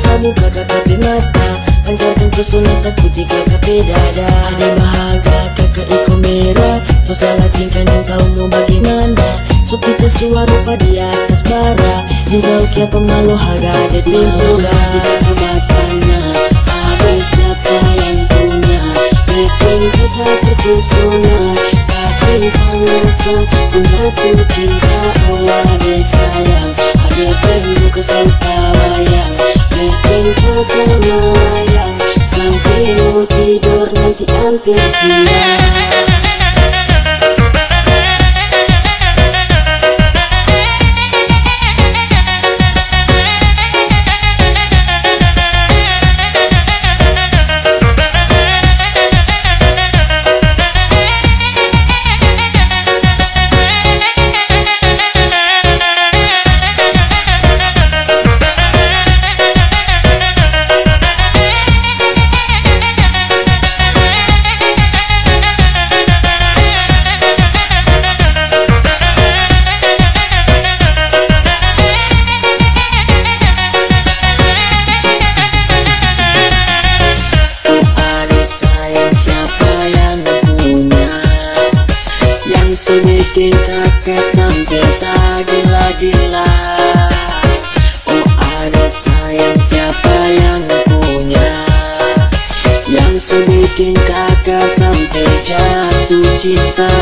kamu kakak mata. Pancarkan takut tiga kape dada. Ada bahagia kakak iko merah. So salah tingkah yang tahu mau bagaimana? So kita suara rupa di atas bara. Juga kia pemalu harga ada pintura Jika kebatanya Ada siapa yang punya? Bikin kita terpesona. Kasih pengasah Mengaku cinta. Ada sayang Ada perlu kesal wayang Melayang Sampai mau tidur nanti hampir siang kakak sampai tak gila-gila? Oh ada sayang siapa yang punya? Yang sebikin kakak sampai jatuh cinta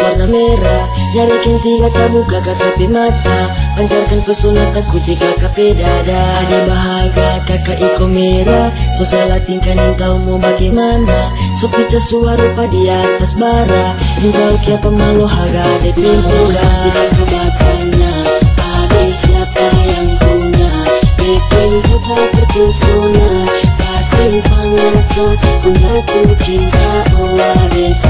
warna merah. Nyarikin tiga kamu kakak mata. Pancarkan pesona takut tiga kape dada. Ada bahagia kakak iko merah. So salah tingkah tahu mau bagaimana? So pica suara di atas bara. Juga kia pemalu harga ada pintura Jika kebatanya Ada siapa yang punya? Bikin kita terpesona. Kasih pengasah Mengaku cinta Oh ada sayang Ada